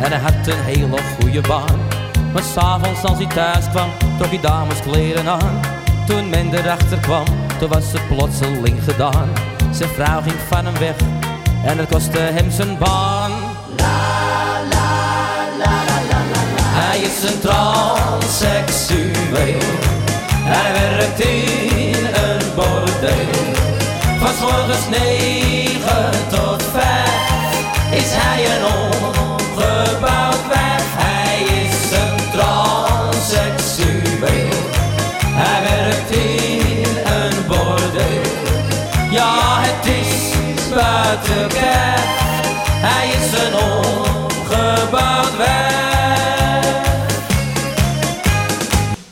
en hij had een hele goede baan. Maar s'avonds als hij thuis kwam, trok hij dameskleren aan. Toen men erachter kwam, toen was het plotseling gedaan. Zijn vrouw ging van hem weg en het kostte hem zijn baan. Hij is een transseksueel. Hij werkt in een bordeel. Van morgens 9 tot 5 is hij een ongebouwd wijf. Hij is een transseksueel. Hij werkt in een bordeel. Ja, het is hij is een ongebouwd werk.